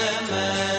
Amen.